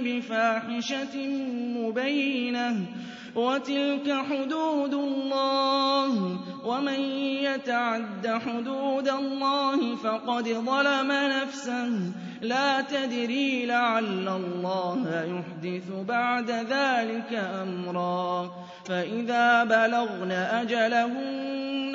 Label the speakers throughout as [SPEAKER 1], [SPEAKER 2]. [SPEAKER 1] بِفَاحِشَةٍ مُّبَيِّنَةٍ ۚ وَتِلْكَ حُدُودُ اللَّهِ ۚ وَمَن يَتَعَدَّ حُدُودَ اللَّهِ فَقَدْ ظَلَمَ نَفْسَهُ ۚ لَا تَدْرِي لَعَلَّ اللَّهَ يُحْدِثُ بَعْدَ ذَٰلِكَ أَمْرًا فَإِذَا بَلَغْنَ أَجَلَهُنَّ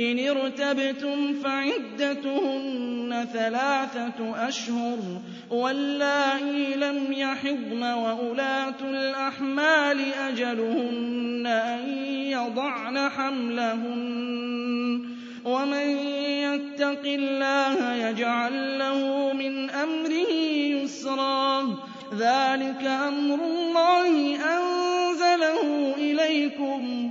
[SPEAKER 1] إِنِ ارْتَبْتُمْ فَعِدَّتُهُنَّ ثَلَاثَةُ أَشْهُرٍ وَاللَّائِي لَمْ يَحِضْنَ وَأُولَاتُ الْأَحْمَالِ أَجَلُهُنَّ أَن يَضَعْنَ حَمْلَهُنَّ وَمَن يَتَّقِ اللَّهَ يَجْعَل لَّهُ مِنْ أَمْرِهِ يُسْرًا ذَلِكَ أَمْرُ اللَّهِ أَنزَلَهُ إِلَيْكُمْ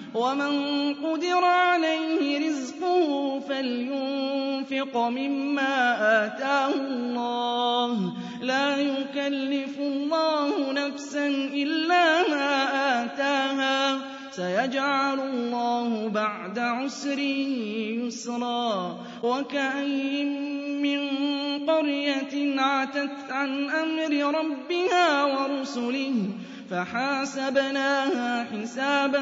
[SPEAKER 1] ومن قدر عليه رزقه فلينفق مما آتاه الله لا يكلف الله نفسا إلا ما آتاها سيجعل الله بعد عسر يسرا وكأين من قرية عتت عن أمر ربها ورسله فحاسبناها حسابا